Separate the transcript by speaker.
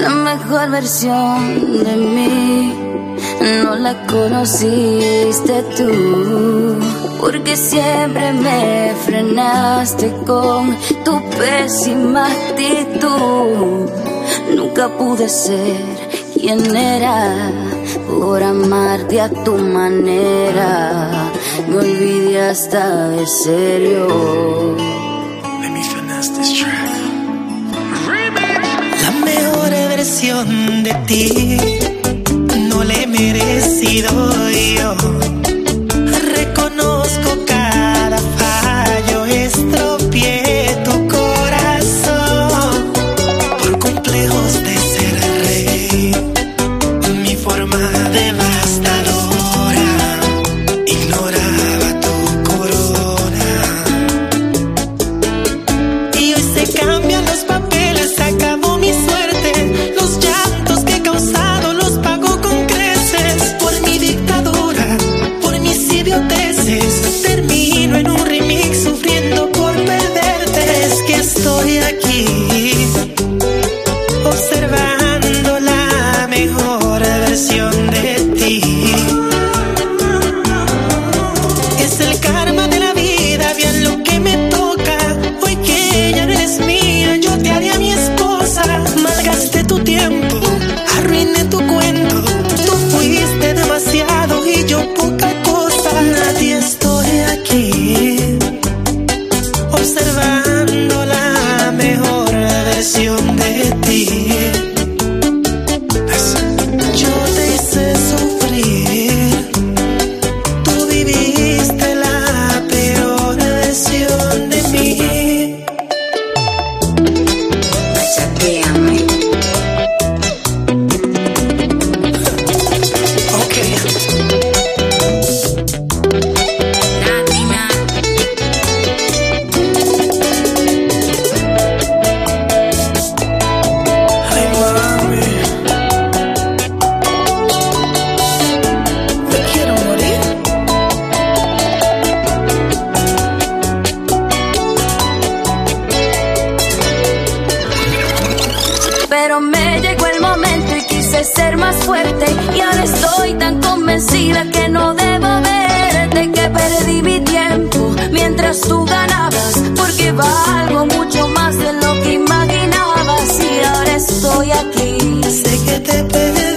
Speaker 1: la mejor versión de mí. No la conociste tú, porque siempre me frenaste con tu pésima actitud. Nunca pude ser quien era por amarte a tu manera. Me olvidé hasta de serio.
Speaker 2: La de ti no le he merecido yo.
Speaker 1: pero me llegó el momento y quise ser más fuerte. Y ahora estoy tan convencida que no debo verte, que perdí mi tiempo mientras tú ganabas, porque valgo mucho más de lo que imaginabas. Y ahora estoy aquí. Sé
Speaker 2: que te perdí.